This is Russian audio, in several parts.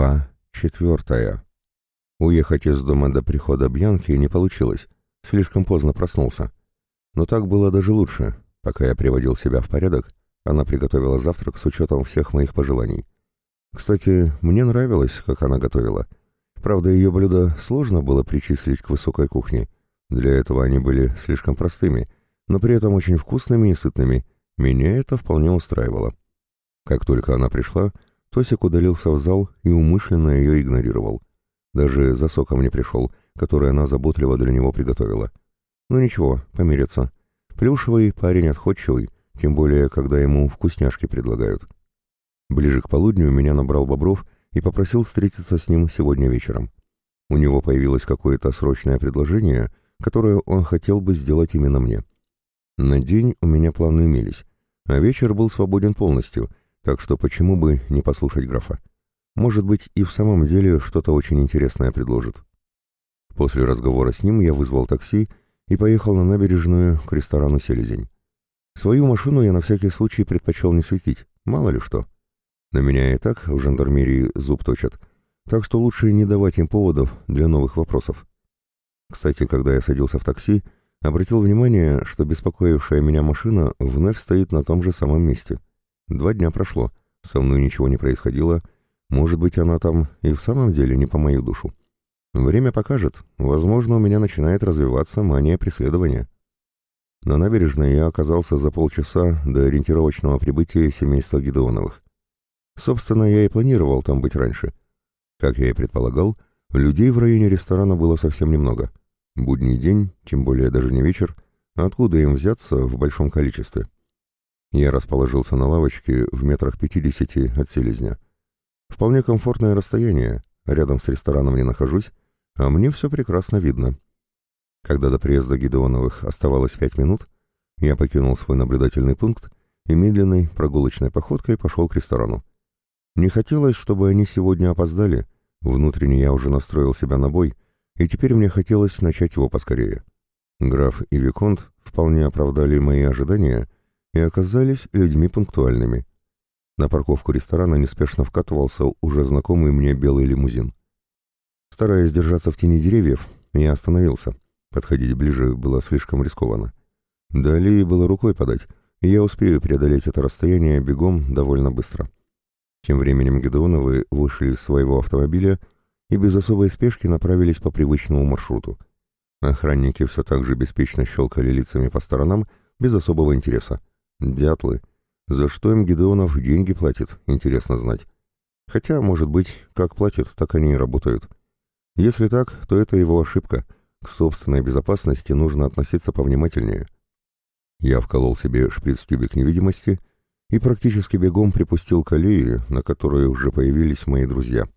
Глава четвертая. Уехать из дома до прихода Бьянки не получилось. Слишком поздно проснулся. Но так было даже лучше. Пока я приводил себя в порядок, она приготовила завтрак с учетом всех моих пожеланий. Кстати, мне нравилось, как она готовила. Правда, ее блюда сложно было причислить к высокой кухне. Для этого они были слишком простыми, но при этом очень вкусными и сытными. Меня это вполне устраивало. Как только она пришла, Тосик удалился в зал и умышленно ее игнорировал. Даже за соком не пришел, который она заботливо для него приготовила. Ну ничего, помирятся. Плюшевый парень отходчивый, тем более, когда ему вкусняшки предлагают. Ближе к полудню меня набрал Бобров и попросил встретиться с ним сегодня вечером. У него появилось какое-то срочное предложение, которое он хотел бы сделать именно мне. На день у меня планы имелись, а вечер был свободен полностью — так что почему бы не послушать графа? Может быть, и в самом деле что-то очень интересное предложит. После разговора с ним я вызвал такси и поехал на набережную к ресторану «Селезень». Свою машину я на всякий случай предпочел не светить, мало ли что. На меня и так в жандармерии зуб точат, так что лучше не давать им поводов для новых вопросов. Кстати, когда я садился в такси, обратил внимание, что беспокоившая меня машина вновь стоит на том же самом месте — Два дня прошло, со мной ничего не происходило, может быть, она там и в самом деле не по мою душу. Время покажет, возможно, у меня начинает развиваться мания преследования. На набережной я оказался за полчаса до ориентировочного прибытия семейства Гедеоновых. Собственно, я и планировал там быть раньше. Как я и предполагал, людей в районе ресторана было совсем немного. Будний день, тем более даже не вечер, откуда им взяться в большом количестве. Я расположился на лавочке в метрах пятидесяти от селезня. Вполне комфортное расстояние, рядом с рестораном не нахожусь, а мне все прекрасно видно. Когда до приезда Гидеоновых оставалось пять минут, я покинул свой наблюдательный пункт и медленной прогулочной походкой пошел к ресторану. Не хотелось, чтобы они сегодня опоздали, внутренне я уже настроил себя на бой, и теперь мне хотелось начать его поскорее. Граф и Виконт вполне оправдали мои ожидания — и оказались людьми пунктуальными. На парковку ресторана неспешно вкатывался уже знакомый мне белый лимузин. Стараясь держаться в тени деревьев, я остановился. Подходить ближе было слишком рискованно. Далее было рукой подать, и я успею преодолеть это расстояние бегом довольно быстро. Тем временем Гедеоновы вышли из своего автомобиля и без особой спешки направились по привычному маршруту. Охранники все так же беспечно щелкали лицами по сторонам, без особого интереса. Дятлы. За что им Гидеонов деньги платит, интересно знать. Хотя, может быть, как платят, так они и работают. Если так, то это его ошибка. К собственной безопасности нужно относиться повнимательнее. Я вколол себе шприц-тюбик невидимости и практически бегом припустил к аллее, на которой уже появились мои друзья.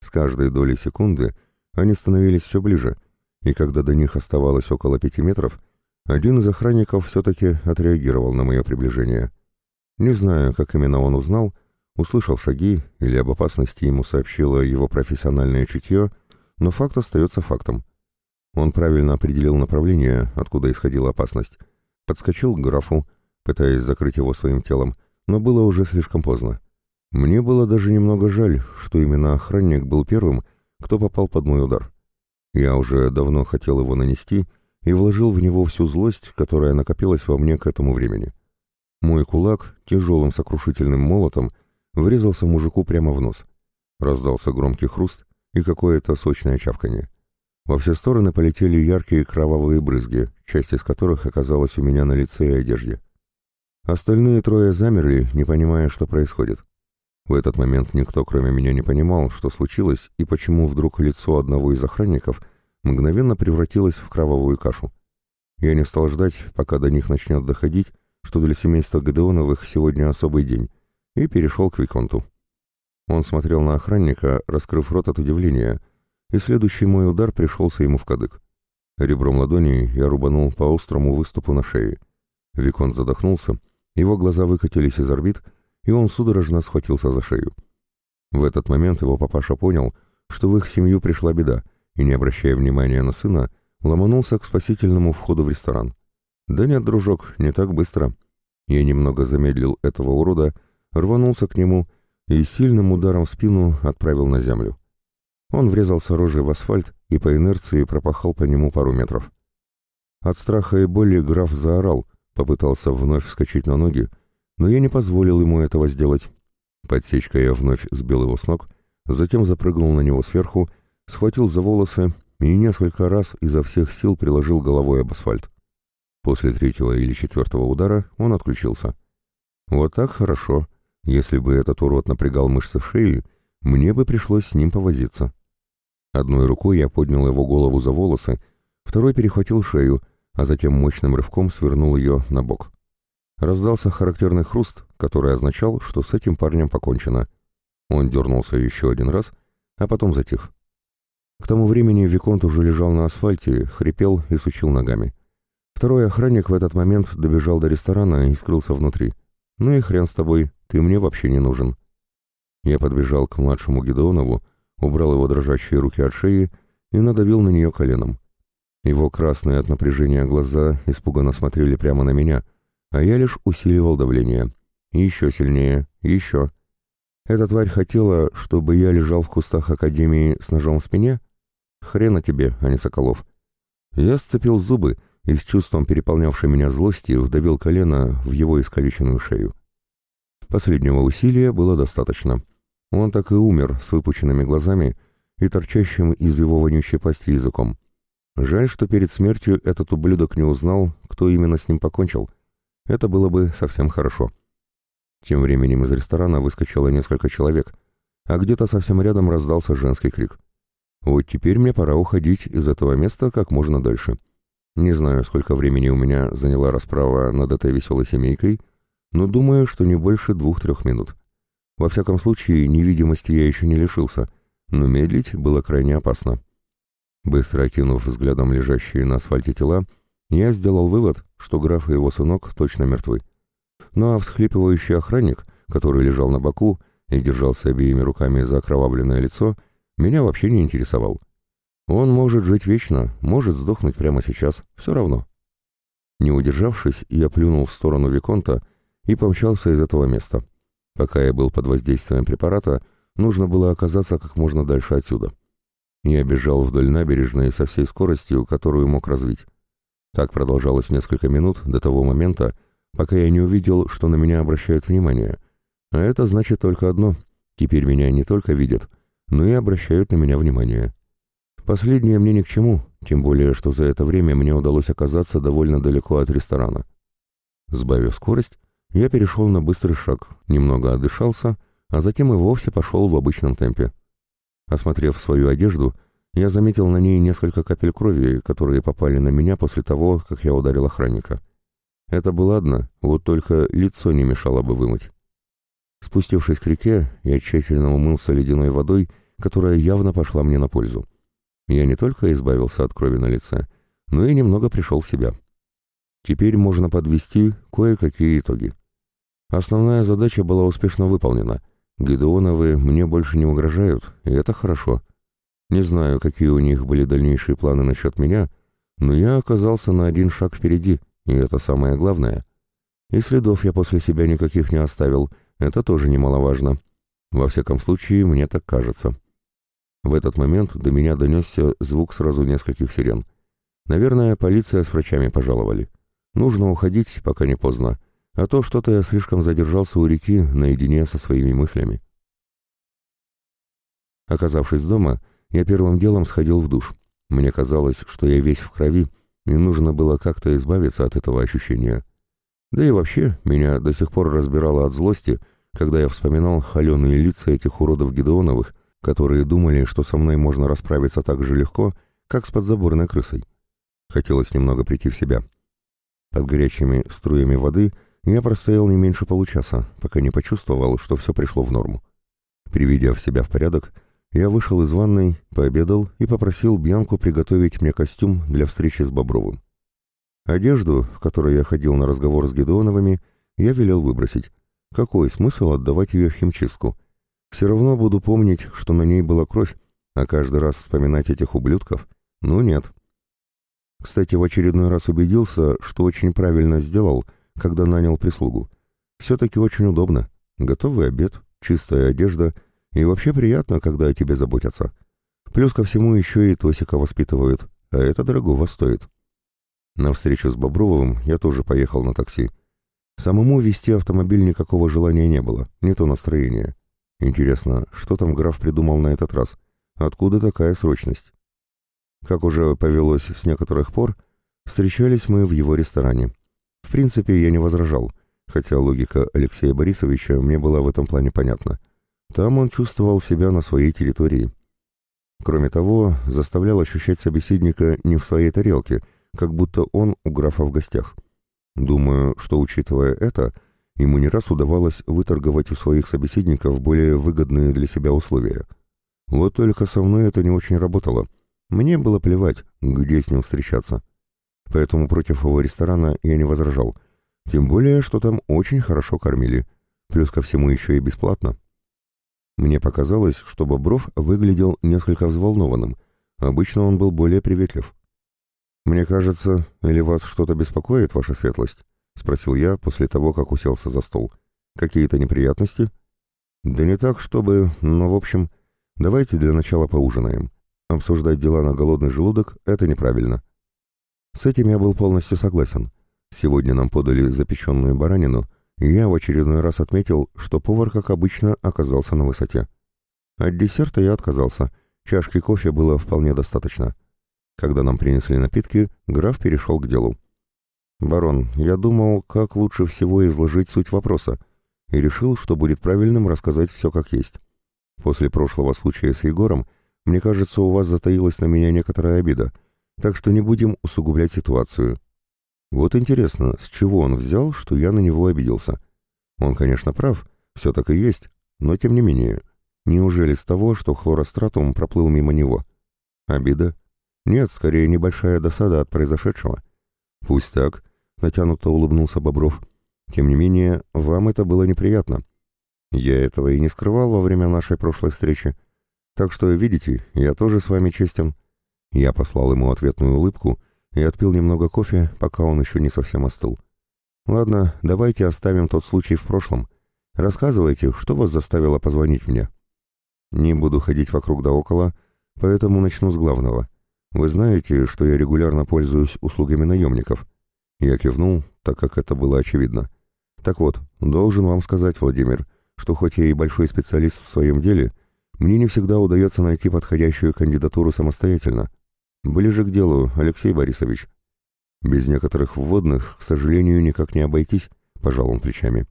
С каждой долей секунды они становились все ближе, и когда до них оставалось около пяти метров, один из охранников все-таки отреагировал на мое приближение. Не знаю, как именно он узнал, услышал шаги или об опасности ему сообщило его профессиональное чутье, но факт остается фактом. Он правильно определил направление, откуда исходила опасность. Подскочил к графу, пытаясь закрыть его своим телом, но было уже слишком поздно. Мне было даже немного жаль, что именно охранник был первым, кто попал под мой удар. Я уже давно хотел его нанести, и вложил в него всю злость, которая накопилась во мне к этому времени. Мой кулак тяжелым сокрушительным молотом врезался мужику прямо в нос. Раздался громкий хруст и какое-то сочное чавканье. Во все стороны полетели яркие кровавые брызги, часть из которых оказалась у меня на лице и одежде. Остальные трое замерли, не понимая, что происходит. В этот момент никто, кроме меня, не понимал, что случилось и почему вдруг лицо одного из охранников мгновенно превратилась в кровавую кашу. Я не стал ждать, пока до них начнет доходить, что для семейства Гедеоновых сегодня особый день, и перешел к Виконту. Он смотрел на охранника, раскрыв рот от удивления, и следующий мой удар пришелся ему в кадык. Ребром ладони я рубанул по острому выступу на шее. Виконт задохнулся, его глаза выкатились из орбит, и он судорожно схватился за шею. В этот момент его папаша понял, что в их семью пришла беда, и, не обращая внимания на сына, ломанулся к спасительному входу в ресторан. «Да нет, дружок, не так быстро». Я немного замедлил этого урода, рванулся к нему и сильным ударом в спину отправил на землю. Он врезался рожей в асфальт и по инерции пропахал по нему пару метров. От страха и боли граф заорал, попытался вновь вскочить на ноги, но я не позволил ему этого сделать. Подсечкой я вновь сбил его с ног, затем запрыгнул на него сверху, схватил за волосы и несколько раз изо всех сил приложил головой об асфальт. После третьего или четвертого удара он отключился. Вот так хорошо. Если бы этот урод напрягал мышцы шеи, мне бы пришлось с ним повозиться. Одной рукой я поднял его голову за волосы, второй перехватил шею, а затем мощным рывком свернул ее на бок. Раздался характерный хруст, который означал, что с этим парнем покончено. Он дернулся еще один раз, а потом затих. К тому времени Виконт уже лежал на асфальте, хрипел и сучил ногами. Второй охранник в этот момент добежал до ресторана и скрылся внутри. «Ну и хрен с тобой, ты мне вообще не нужен». Я подбежал к младшему Гедеонову, убрал его дрожащие руки от шеи и надавил на нее коленом. Его красные от напряжения глаза испуганно смотрели прямо на меня, а я лишь усиливал давление. Еще сильнее, еще. Эта тварь хотела, чтобы я лежал в кустах Академии с ножом в спине? Хрена тебе, а не Соколов. Я сцепил зубы и с чувством переполнявшей меня злости вдавил колено в его искалеченную шею. Последнего усилия было достаточно. Он так и умер с выпученными глазами и торчащим из его вонючей пасти языком. Жаль, что перед смертью этот ублюдок не узнал, кто именно с ним покончил. Это было бы совсем хорошо. Тем временем из ресторана выскочило несколько человек, а где-то совсем рядом раздался женский крик. Вот теперь мне пора уходить из этого места как можно дальше. Не знаю, сколько времени у меня заняла расправа над этой веселой семейкой, но думаю, что не больше двух-трех минут. Во всяком случае, невидимости я еще не лишился, но медлить было крайне опасно. Быстро окинув взглядом лежащие на асфальте тела, я сделал вывод, что граф и его сынок точно мертвы. Ну а всхлипывающий охранник, который лежал на боку и держался обеими руками за окровавленное лицо, меня вообще не интересовал. Он может жить вечно, может сдохнуть прямо сейчас, все равно. Не удержавшись, я плюнул в сторону Виконта и помчался из этого места. Пока я был под воздействием препарата, нужно было оказаться как можно дальше отсюда. Я бежал вдоль набережной со всей скоростью, которую мог развить. Так продолжалось несколько минут до того момента, пока я не увидел, что на меня обращают внимание. А это значит только одно — теперь меня не только видят, но и обращают на меня внимание. Последнее мне ни к чему, тем более, что за это время мне удалось оказаться довольно далеко от ресторана. Сбавив скорость, я перешел на быстрый шаг, немного отдышался, а затем и вовсе пошел в обычном темпе. Осмотрев свою одежду, я заметил на ней несколько капель крови, которые попали на меня после того, как я ударил охранника. Это было одно, вот только лицо не мешало бы вымыть. Спустившись к реке, я тщательно умылся ледяной водой, которая явно пошла мне на пользу. Я не только избавился от крови на лице, но и немного пришел в себя. Теперь можно подвести кое-какие итоги. Основная задача была успешно выполнена. Гедеоновы мне больше не угрожают, и это хорошо. Не знаю, какие у них были дальнейшие планы насчет меня, но я оказался на один шаг впереди, и это самое главное. И следов я после себя никаких не оставил, это тоже немаловажно. Во всяком случае, мне так кажется. В этот момент до меня донесся звук сразу нескольких сирен. Наверное, полиция с врачами пожаловали. Нужно уходить, пока не поздно, а то что-то я слишком задержался у реки наедине со своими мыслями. Оказавшись дома, я первым делом сходил в душ. Мне казалось, что я весь в крови, и нужно было как-то избавиться от этого ощущения. Да и вообще, меня до сих пор разбирало от злости, когда я вспоминал холеные лица этих уродов Гедеоновых, которые думали, что со мной можно расправиться так же легко, как с подзаборной крысой. Хотелось немного прийти в себя. Под горячими струями воды я простоял не меньше получаса, пока не почувствовал, что все пришло в норму. Приведя в себя в порядок, я вышел из ванной, пообедал и попросил Бьянку приготовить мне костюм для встречи с Бобровым. Одежду, в которой я ходил на разговор с Гедеоновыми, я велел выбросить. Какой смысл отдавать ее в химчистку? Все равно буду помнить, что на ней была кровь, а каждый раз вспоминать этих ублюдков? Ну нет. Кстати, в очередной раз убедился, что очень правильно сделал, когда нанял прислугу. Все-таки очень удобно. Готовый обед, чистая одежда, и вообще приятно, когда о тебе заботятся. Плюс ко всему еще и Тосика воспитывают, а это дорогого стоит. На встречу с Бобровым я тоже поехал на такси. Самому вести автомобиль никакого желания не было, не то настроение. Интересно, что там граф придумал на этот раз? Откуда такая срочность? Как уже повелось с некоторых пор, встречались мы в его ресторане. В принципе, я не возражал, хотя логика Алексея Борисовича мне была в этом плане понятна. Там он чувствовал себя на своей территории. Кроме того, заставлял ощущать собеседника не в своей тарелке, как будто он у графа в гостях. Думаю, что, учитывая это, ему не раз удавалось выторговать у своих собеседников более выгодные для себя условия. Вот только со мной это не очень работало. Мне было плевать, где с ним встречаться. Поэтому против его ресторана я не возражал. Тем более, что там очень хорошо кормили. Плюс ко всему еще и бесплатно. Мне показалось, что Бобров выглядел несколько взволнованным. Обычно он был более приветлив. «Мне кажется, или вас что-то беспокоит, ваша светлость?» — спросил я после того, как уселся за стол. «Какие-то неприятности?» «Да не так, чтобы... Но, в общем, давайте для начала поужинаем. Обсуждать дела на голодный желудок — это неправильно». С этим я был полностью согласен. Сегодня нам подали запеченную баранину, и я в очередной раз отметил, что повар, как обычно, оказался на высоте. От десерта я отказался, чашки кофе было вполне достаточно. Когда нам принесли напитки, граф перешел к делу. «Барон, я думал, как лучше всего изложить суть вопроса, и решил, что будет правильным рассказать все как есть. После прошлого случая с Егором, мне кажется, у вас затаилась на меня некоторая обида, так что не будем усугублять ситуацию. Вот интересно, с чего он взял, что я на него обиделся? Он, конечно, прав, все так и есть, но тем не менее, неужели с того, что хлоростратум проплыл мимо него? Обида? Нет, скорее небольшая досада от произошедшего. Пусть так, натянуто улыбнулся Бобров. Тем не менее, вам это было неприятно. Я этого и не скрывал во время нашей прошлой встречи. Так что, видите, я тоже с вами честен. Я послал ему ответную улыбку и отпил немного кофе, пока он еще не совсем остыл. Ладно, давайте оставим тот случай в прошлом. Рассказывайте, что вас заставило позвонить мне. Не буду ходить вокруг да около, поэтому начну с главного. Вы знаете, что я регулярно пользуюсь услугами наемников?» Я кивнул, так как это было очевидно. «Так вот, должен вам сказать, Владимир, что хоть я и большой специалист в своем деле, мне не всегда удается найти подходящую кандидатуру самостоятельно. Ближе к делу, Алексей Борисович». «Без некоторых вводных, к сожалению, никак не обойтись», — пожал он плечами.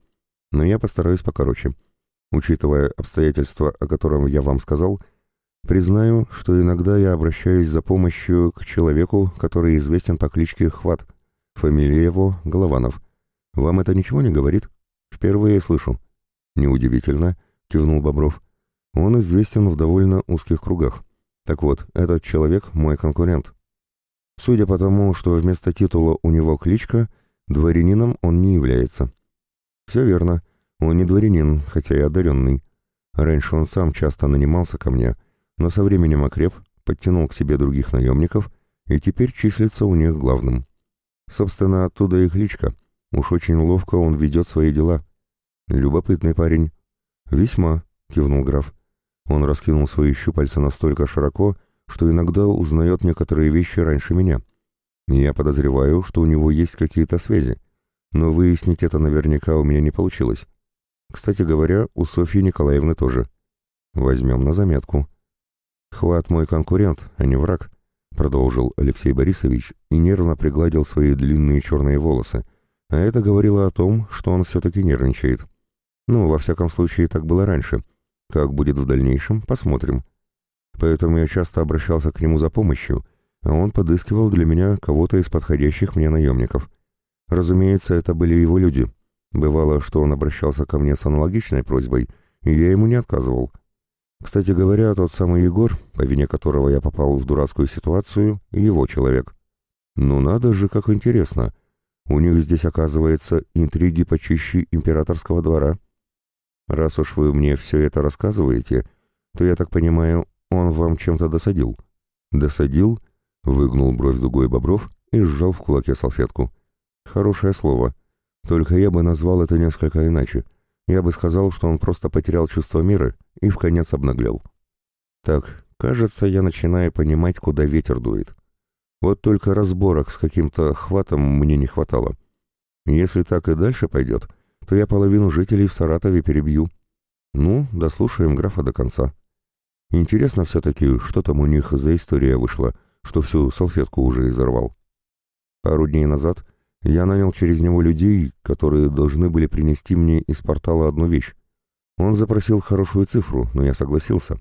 «Но я постараюсь покороче. Учитывая обстоятельства, о котором я вам сказал, — Признаю, что иногда я обращаюсь за помощью к человеку, который известен по кличке Хват. Фамилия его — Голованов. Вам это ничего не говорит? Впервые слышу. Неудивительно, кивнул Бобров. Он известен в довольно узких кругах. Так вот, этот человек мой конкурент. Судя по тому, что вместо титула у него кличка, дворянином он не является. Все верно, он не дворянин, хотя и одаренный. Раньше он сам часто нанимался ко мне — но со временем окреп, подтянул к себе других наемников и теперь числится у них главным. Собственно, оттуда и кличка. Уж очень ловко он ведет свои дела. Любопытный парень. «Весьма», — кивнул граф. Он раскинул свои щупальца настолько широко, что иногда узнает некоторые вещи раньше меня. Я подозреваю, что у него есть какие-то связи, но выяснить это наверняка у меня не получилось. Кстати говоря, у Софьи Николаевны тоже. Возьмем на заметку. «Хват мой конкурент, а не враг», — продолжил Алексей Борисович и нервно пригладил свои длинные черные волосы, а это говорило о том, что он все-таки нервничает. Ну, во всяком случае, так было раньше. Как будет в дальнейшем, посмотрим. Поэтому я часто обращался к нему за помощью, а он подыскивал для меня кого-то из подходящих мне наемников. Разумеется, это были его люди. Бывало, что он обращался ко мне с аналогичной просьбой, и я ему не отказывал. Кстати говоря, тот самый Егор, по вине которого я попал в дурацкую ситуацию, его человек. Ну надо же, как интересно. У них здесь, оказывается, интриги почище императорского двора. Раз уж вы мне все это рассказываете, то, я так понимаю, он вам чем-то досадил. Досадил? Выгнул бровь дугой Бобров и сжал в кулаке салфетку. Хорошее слово. Только я бы назвал это несколько иначе. Я бы сказал, что он просто потерял чувство мира и в конец обнаглел. Так, кажется, я начинаю понимать, куда ветер дует. Вот только разборок с каким-то хватом мне не хватало. Если так и дальше пойдет, то я половину жителей в Саратове перебью. Ну, дослушаем графа до конца. Интересно все-таки, что там у них за история вышла, что всю салфетку уже изорвал. Пару дней назад я нанял через него людей, которые должны были принести мне из портала одну вещь. Он запросил хорошую цифру, но я согласился.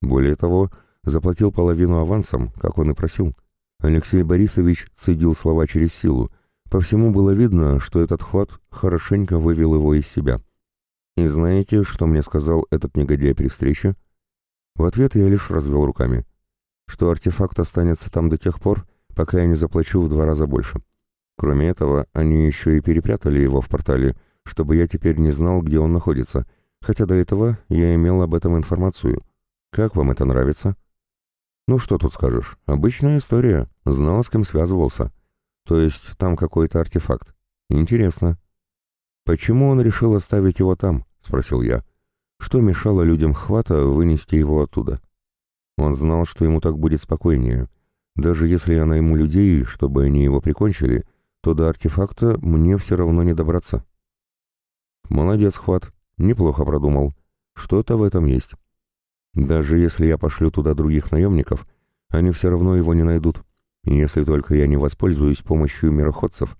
Более того, заплатил половину авансом, как он и просил. Алексей Борисович цедил слова через силу. По всему было видно, что этот хват хорошенько вывел его из себя. «И знаете, что мне сказал этот негодяй при встрече?» В ответ я лишь развел руками. Что артефакт останется там до тех пор, пока я не заплачу в два раза больше. Кроме этого, они еще и перепрятали его в портале, чтобы я теперь не знал, где он находится, хотя до этого я имел об этом информацию. Как вам это нравится? Ну что тут скажешь, обычная история, знал, с кем связывался. То есть там какой-то артефакт. Интересно. Почему он решил оставить его там? Спросил я. Что мешало людям хвата вынести его оттуда? Он знал, что ему так будет спокойнее. Даже если я найму людей, чтобы они его прикончили, то до артефакта мне все равно не добраться. Молодец, Хват, неплохо продумал. Что-то в этом есть. Даже если я пошлю туда других наемников, они все равно его не найдут, если только я не воспользуюсь помощью мироходцев.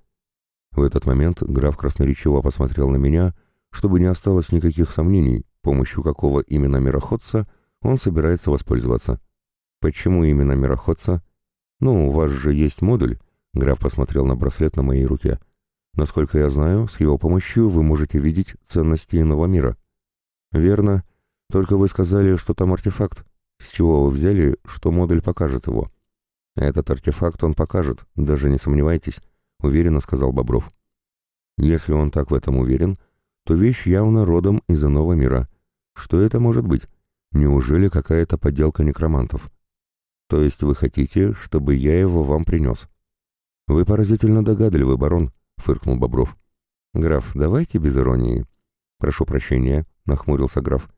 В этот момент граф красноречиво посмотрел на меня, чтобы не осталось никаких сомнений, помощью какого именно мироходца он собирается воспользоваться. Почему именно мироходца? Ну, у вас же есть модуль, граф посмотрел на браслет на моей руке. Насколько я знаю, с его помощью вы можете видеть ценности иного мира. Верно, только вы сказали, что там артефакт. С чего вы взяли, что модуль покажет его? Этот артефакт он покажет, даже не сомневайтесь, уверенно сказал Бобров. Если он так в этом уверен, то вещь явно родом из иного мира. Что это может быть? Неужели какая-то подделка некромантов? То есть вы хотите, чтобы я его вам принес? Вы поразительно догадливый, барон, фыркнул Бобров. Граф, давайте без иронии. Прошу прощения, нахмурился граф.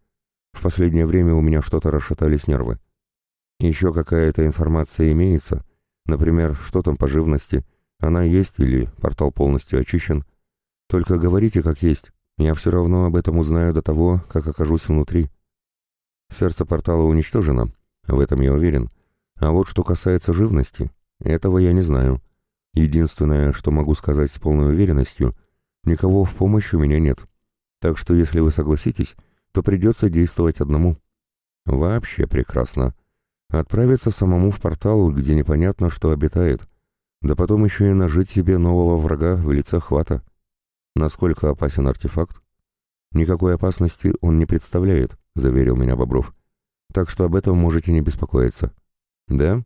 В последнее время у меня что-то расшатались нервы. Еще какая-то информация имеется, например, что там по живности, она есть или портал полностью очищен. Только говорите как есть, я все равно об этом узнаю до того, как окажусь внутри. Сердце портала уничтожено, в этом я уверен. А вот что касается живности, этого я не знаю. Единственное, что могу сказать с полной уверенностью, никого в помощь у меня нет. Так что если вы согласитесь, то придется действовать одному. Вообще прекрасно. Отправиться самому в портал, где непонятно, что обитает, да потом еще и нажить себе нового врага в лице хвата. Насколько опасен артефакт? Никакой опасности он не представляет, заверил меня Бобров. Так что об этом можете не беспокоиться. Да?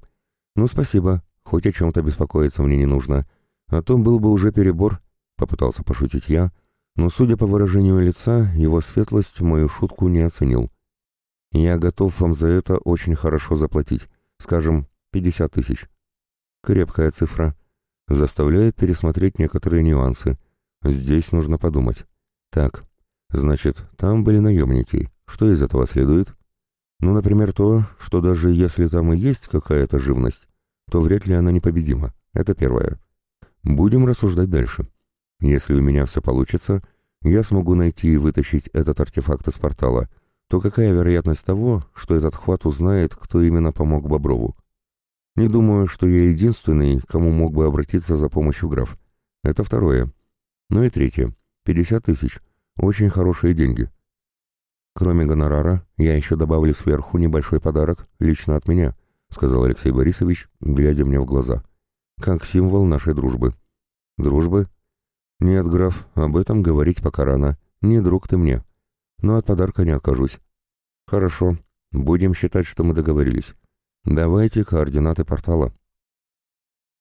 Ну, спасибо. Хоть о чем-то беспокоиться мне не нужно. А то был бы уже перебор, попытался пошутить я, — но, судя по выражению лица, его светлость мою шутку не оценил. «Я готов вам за это очень хорошо заплатить, скажем, 50 тысяч». Крепкая цифра. Заставляет пересмотреть некоторые нюансы. Здесь нужно подумать. Так, значит, там были наемники. Что из этого следует? Ну, например, то, что даже если там и есть какая-то живность, то вряд ли она непобедима. Это первое. Будем рассуждать дальше. Если у меня все получится, я смогу найти и вытащить этот артефакт из портала, то какая вероятность того, что этот хват узнает, кто именно помог Боброву? Не думаю, что я единственный, кому мог бы обратиться за помощью граф. Это второе. Ну и третье. 50 тысяч. Очень хорошие деньги. Кроме гонорара, я еще добавлю сверху небольшой подарок лично от меня, сказал Алексей Борисович, глядя мне в глаза. Как символ нашей дружбы. Дружбы? «Нет, граф, об этом говорить пока рано. Не друг ты мне. Но от подарка не откажусь». «Хорошо. Будем считать, что мы договорились. Давайте координаты портала».